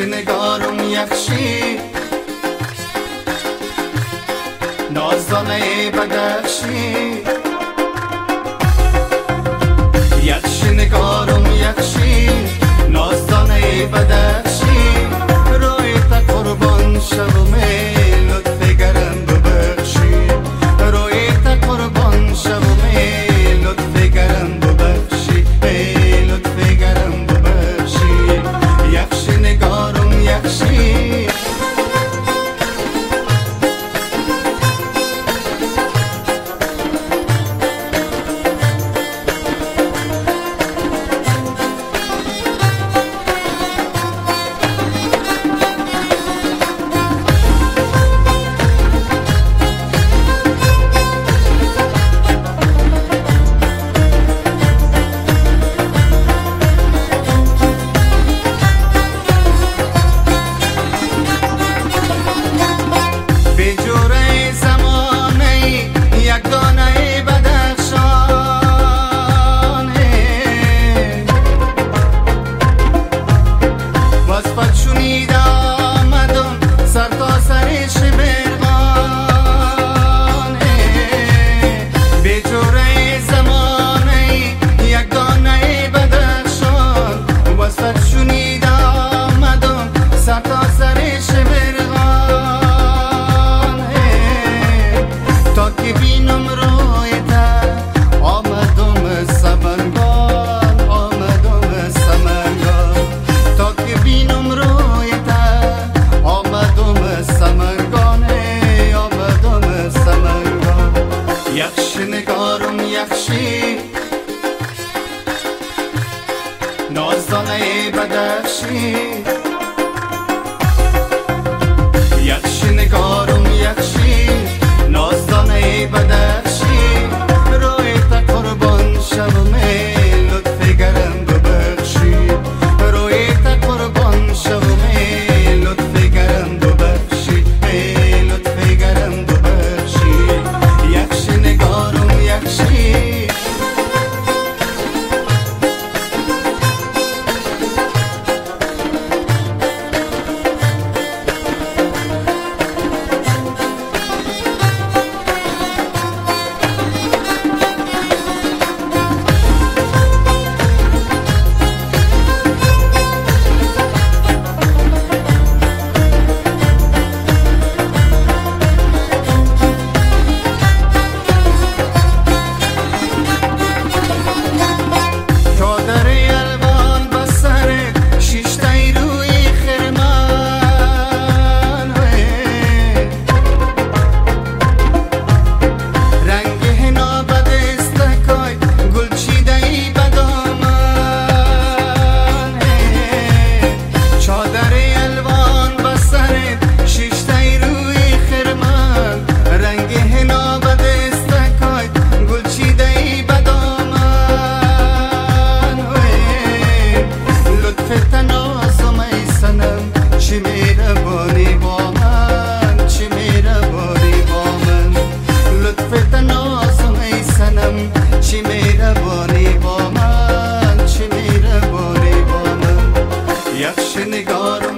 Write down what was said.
چه نگارم یخشی نازانه بدخشی یخشی نگارم یخشی نازانه بدخشی بدفشی نازانه بدفشی یکشی نگارم یکشی. نازانه بدفشی Seni gar